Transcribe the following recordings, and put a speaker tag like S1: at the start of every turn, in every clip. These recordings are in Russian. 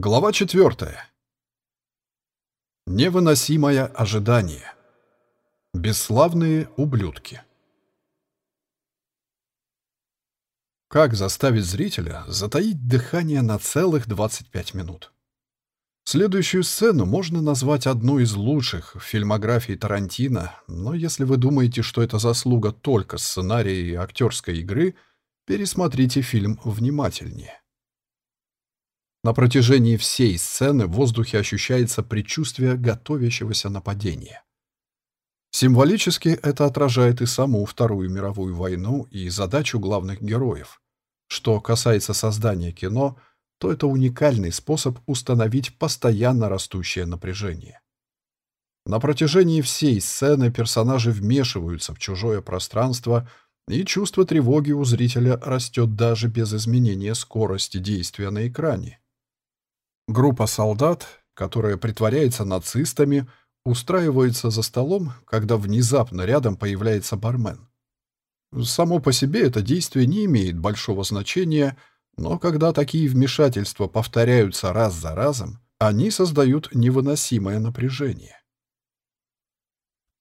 S1: Глава четвертая. Невыносимое ожидание. Бесславные ублюдки. Как заставить зрителя затаить дыхание на целых 25 минут? Следующую сцену можно назвать одной из лучших в фильмографии Тарантино, но если вы думаете, что это заслуга только сценария и актерской игры, пересмотрите фильм внимательнее. На протяжении всей сцены в воздухе ощущается предчувствие готовящегося нападения. Символически это отражает и саму Вторую мировую войну и задачу главных героев. Что касается создания кино, то это уникальный способ установить постоянно растущее напряжение. На протяжении всей сцены персонажи вмешиваются в чужое пространство, и чувство тревоги у зрителя растет даже без изменения скорости действия на экране. Группа солдат, которая притворяется нацистами, устраивается за столом, когда внезапно рядом появляется бармен. Само по себе это действие не имеет большого значения, но когда такие вмешательства повторяются раз за разом, они создают невыносимое напряжение.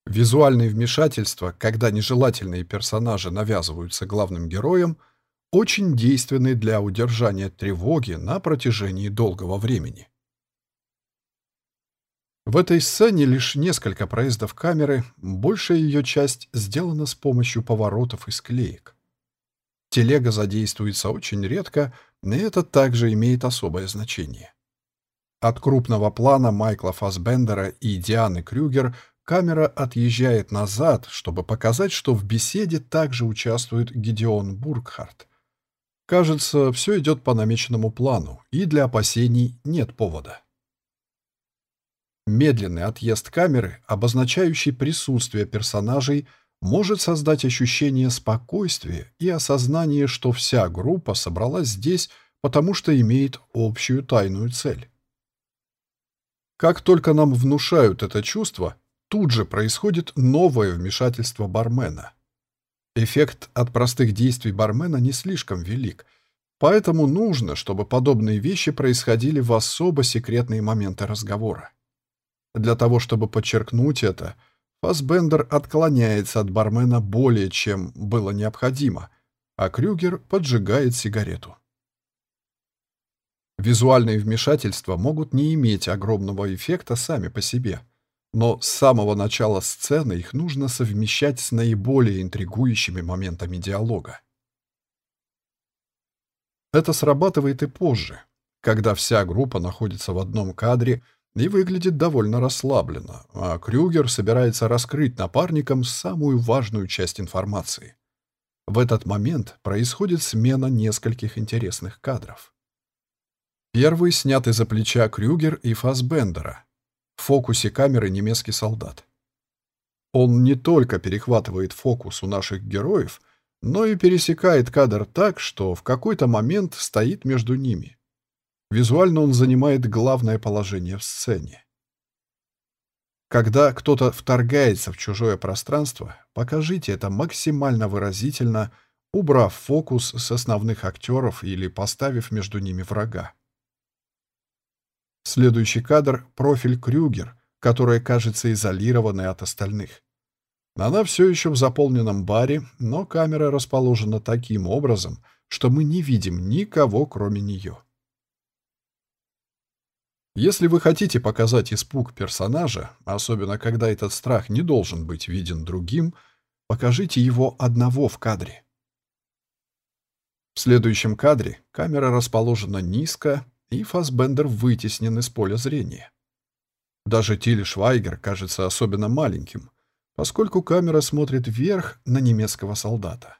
S1: Визуальные вмешательства, когда нежелательные персонажи навязываются главным героям – очень действенный для удержания тревоги на протяжении долгого времени. В этой сцене лишь несколько проездов камеры, большая ее часть сделана с помощью поворотов и склеек. Телега задействуется очень редко, и это также имеет особое значение. От крупного плана Майкла Фасбендера и Дианы Крюгер камера отъезжает назад, чтобы показать, что в беседе также участвует Гидеон Бургхарт, Кажется, все идет по намеченному плану, и для опасений нет повода. Медленный отъезд камеры, обозначающий присутствие персонажей, может создать ощущение спокойствия и осознание, что вся группа собралась здесь, потому что имеет общую тайную цель. Как только нам внушают это чувство, тут же происходит новое вмешательство бармена. Эффект от простых действий бармена не слишком велик, поэтому нужно, чтобы подобные вещи происходили в особо секретные моменты разговора. Для того, чтобы подчеркнуть это, Фасбендер отклоняется от бармена более чем было необходимо, а Крюгер поджигает сигарету. Визуальные вмешательства могут не иметь огромного эффекта сами по себе – но с самого начала сцены их нужно совмещать с наиболее интригующими моментами диалога. Это срабатывает и позже, когда вся группа находится в одном кадре и выглядит довольно расслабленно, а Крюгер собирается раскрыть напарникам самую важную часть информации. В этот момент происходит смена нескольких интересных кадров. Первый снят из-за плеча Крюгер и Фасбендера, в фокусе камеры немецкий солдат. Он не только перехватывает фокус у наших героев, но и пересекает кадр так, что в какой-то момент стоит между ними. Визуально он занимает главное положение в сцене. Когда кто-то вторгается в чужое пространство, покажите это максимально выразительно, убрав фокус с основных актеров или поставив между ними врага. Следующий кадр — профиль Крюгер, которая кажется изолированной от остальных. Она все еще в заполненном баре, но камера расположена таким образом, что мы не видим никого, кроме нее. Если вы хотите показать испуг персонажа, особенно когда этот страх не должен быть виден другим, покажите его одного в кадре. В следующем кадре камера расположена низко, и Фасбендер вытеснен из поля зрения. Даже Тиль Швайгер кажется особенно маленьким, поскольку камера смотрит вверх на немецкого солдата.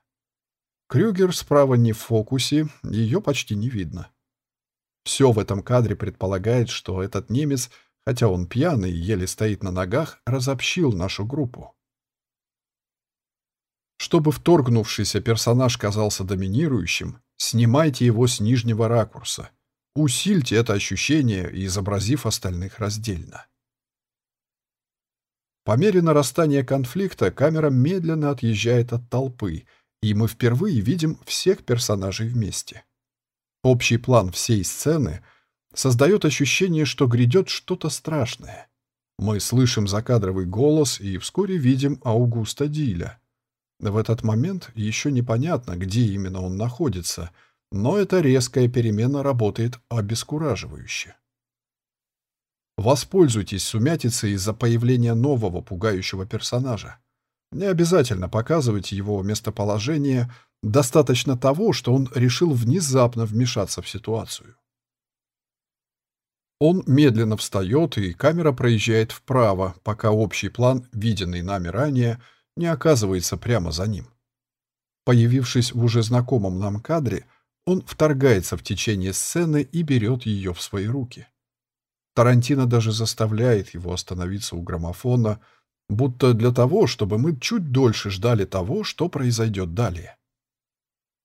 S1: Крюгер справа не в фокусе, ее почти не видно. Все в этом кадре предполагает, что этот немец, хотя он пьяный и еле стоит на ногах, разобщил нашу группу. Чтобы вторгнувшийся персонаж казался доминирующим, снимайте его с нижнего ракурса — Усильте это ощущение, изобразив остальных раздельно. По мере нарастания конфликта камера медленно отъезжает от толпы, и мы впервые видим всех персонажей вместе. Общий план всей сцены создает ощущение, что грядет что-то страшное. Мы слышим закадровый голос и вскоре видим Аугуста Диля. В этот момент еще непонятно, где именно он находится, но эта резкая перемена работает обескураживающе. Воспользуйтесь сумятицей из-за появления нового пугающего персонажа. Не обязательно показывать его местоположение, достаточно того, что он решил внезапно вмешаться в ситуацию. Он медленно встает, и камера проезжает вправо, пока общий план, виденный нами ранее, не оказывается прямо за ним. Появившись в уже знакомом нам кадре, он вторгается в течение сцены и берет ее в свои руки. Тарантино даже заставляет его остановиться у граммофона, будто для того, чтобы мы чуть дольше ждали того, что произойдет далее.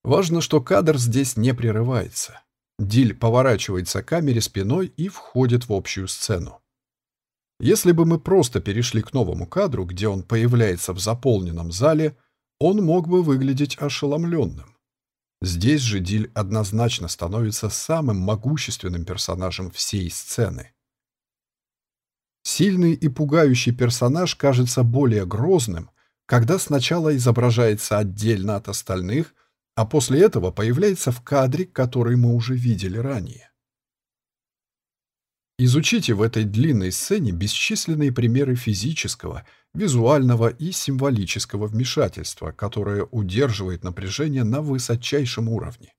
S1: Важно, что кадр здесь не прерывается. Диль поворачивается к камере спиной и входит в общую сцену. Если бы мы просто перешли к новому кадру, где он появляется в заполненном зале, он мог бы выглядеть ошеломленным. Здесь же Диль однозначно становится самым могущественным персонажем всей сцены. Сильный и пугающий персонаж кажется более грозным, когда сначала изображается отдельно от остальных, а после этого появляется в кадре, который мы уже видели ранее. Изучите в этой длинной сцене бесчисленные примеры физического, визуального и символического вмешательства, которое удерживает напряжение на высочайшем уровне.